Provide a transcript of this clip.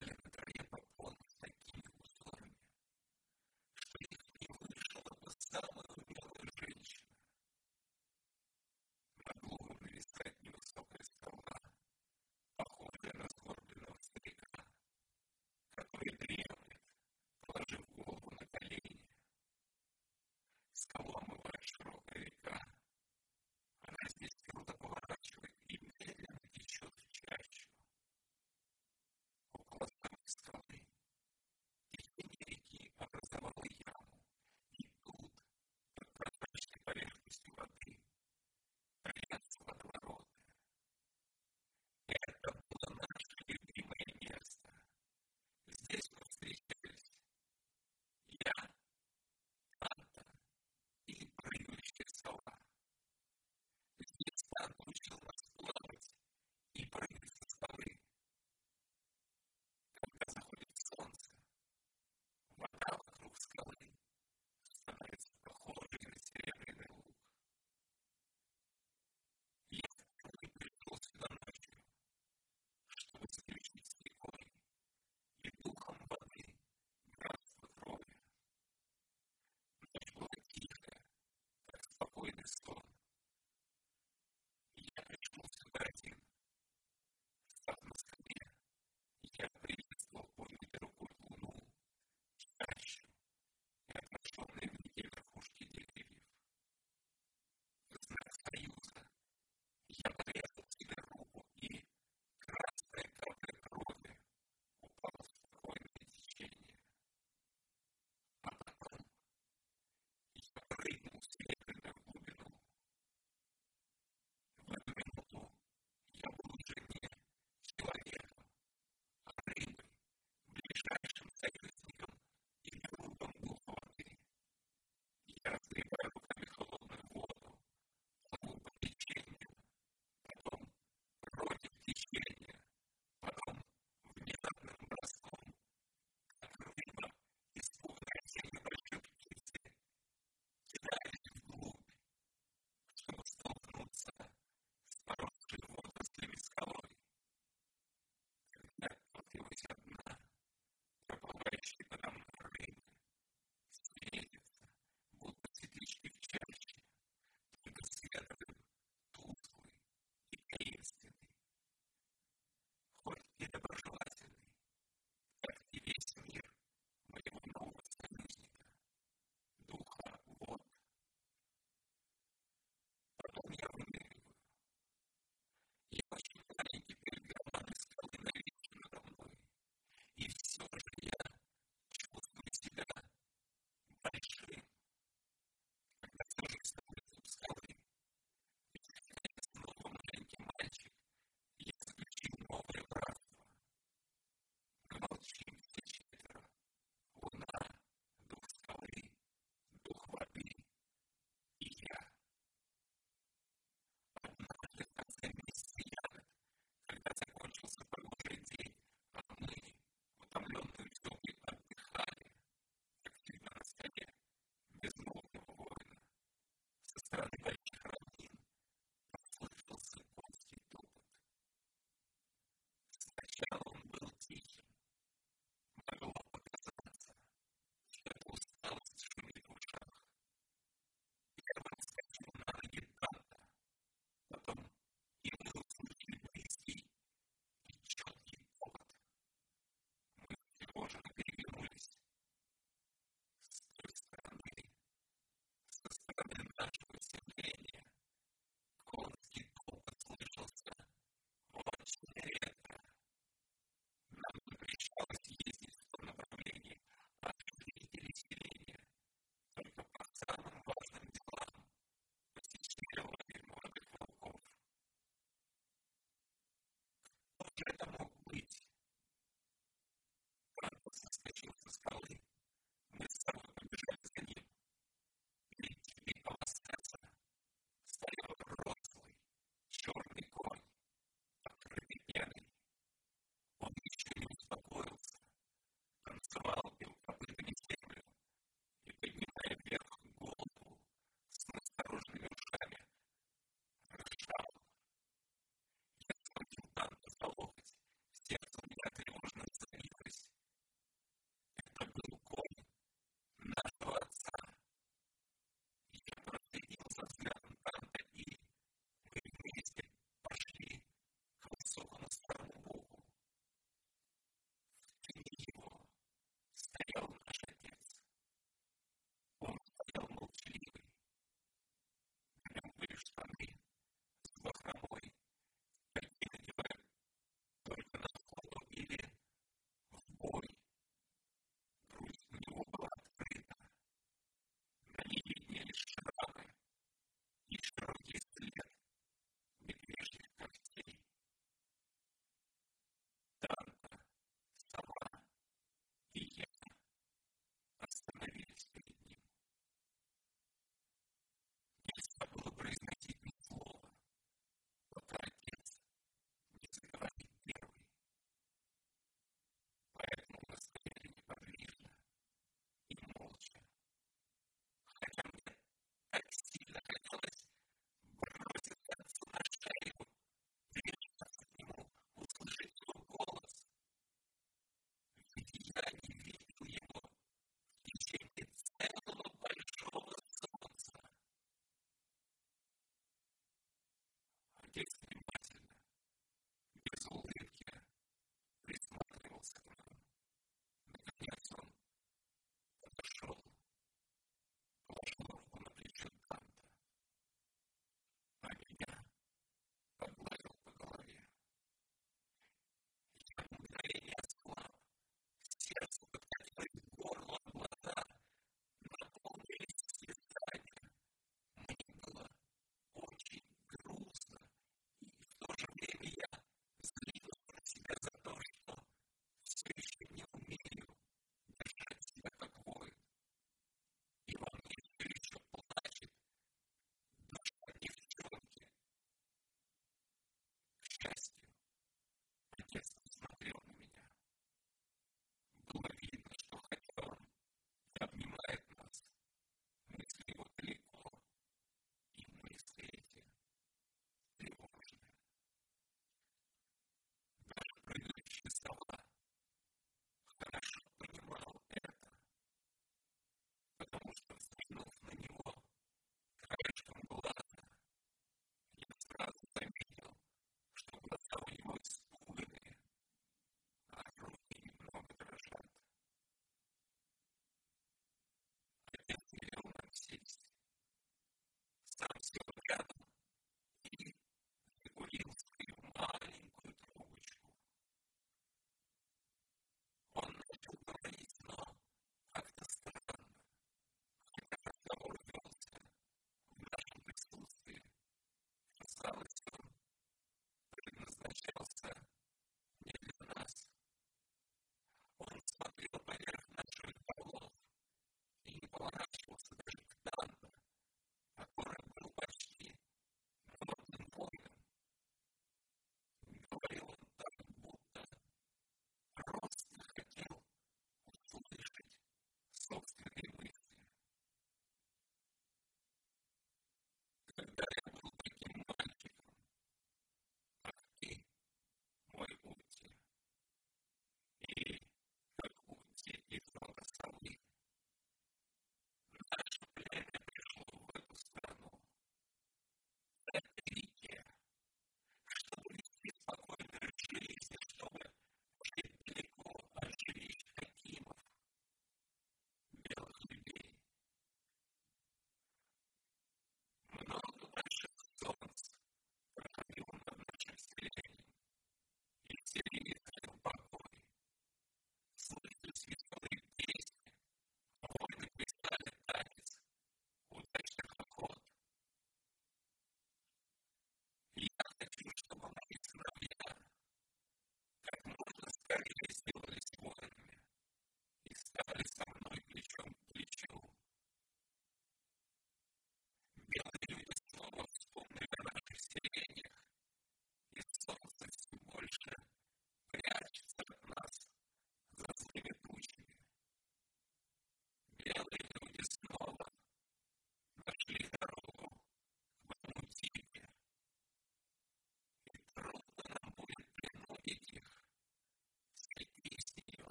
telling